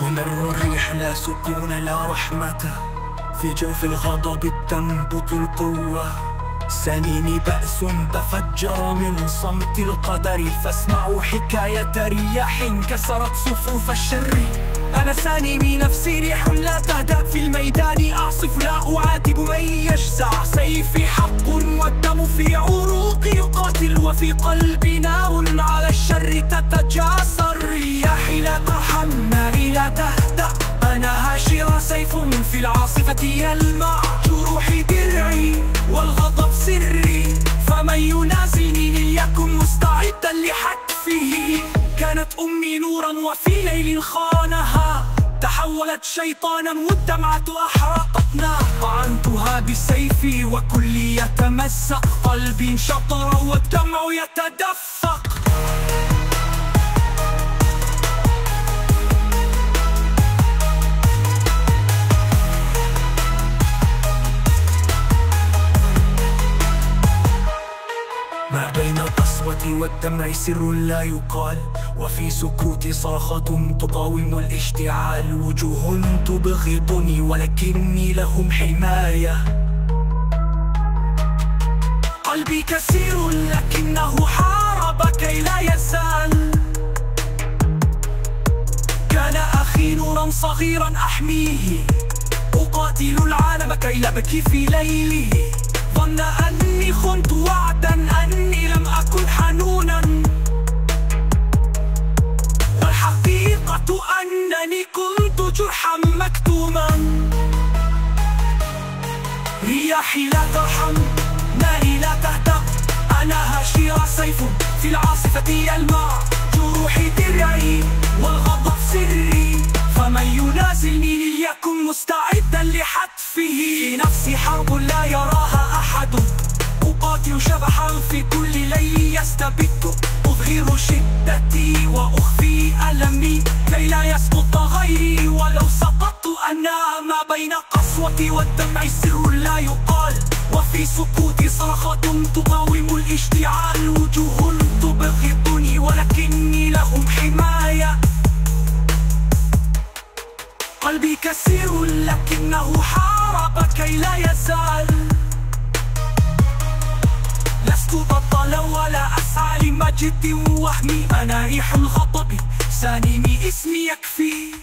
تمر الريح لا سكون لا رحمة. في جوف الغضب تنبت القوة. سنين بأس تفجر من صمت القدر. فاسمعوا حكاية رياح كسرت صفوف الشر. أنا سانمي نفسي ريح لا تهدأ في الميدان. أعصف لا أعاتب من يجزع. سيفي حق والدم في عروقي يقاتل وفي قلبي نار على الشر تتجاسر. رياح لا ناري لا تهدأ. أنا هاشر سيف في العاصفة يلمع جروحي درعي والغضب سري. فمن ينازلني ليكن مستعدا لحتفه. كانت أمي نورا وفي ليل خانها. تحولت شيطانا والدمعة أحرقتنا طعنتها بسيفي وكلي يتمزق. قلبي انشطر والدمع يتدفق. ما بين القسوة والدمع سر لا يقال وفي سكوت صاخة تقاوم الاشتعال. وجوه تبغضني ولكني لهم حماية. قلبي كثير لكنه حارب كي لا يزال. كان أخي نورا صغيرا أحميه. أقاتل العالم كي لا أبكي في ليله ظن أني خنت وعدا أني لم أكن حنونا. والحقيقة أنني كنت جرحا مكتوما. رياحي لا ترحم ناري لا تهدأ أنا هاشير سيف في العاصفة يلمع جروحي درعي والغضب سري. فمن ينازلني ليكن مستعدا لحتفه. في نفسي حرب لا أقاتل شبحا في كل ليل يستبت أظهر شدتي وأخفي ألمي كي لا يسقط غيري. ولو سقطت أنا ما بين قسوتي والدمع سر لا يقال. وفي سكوتي صرخة تقاوم الاشتعال. وجوه تبغضني ولكني لهم حماية. قلبي كثير لكنه حارب كي لا يزال. أسعى لمجد وهمي أنا ريح الغضب سانمي اسمي يكفي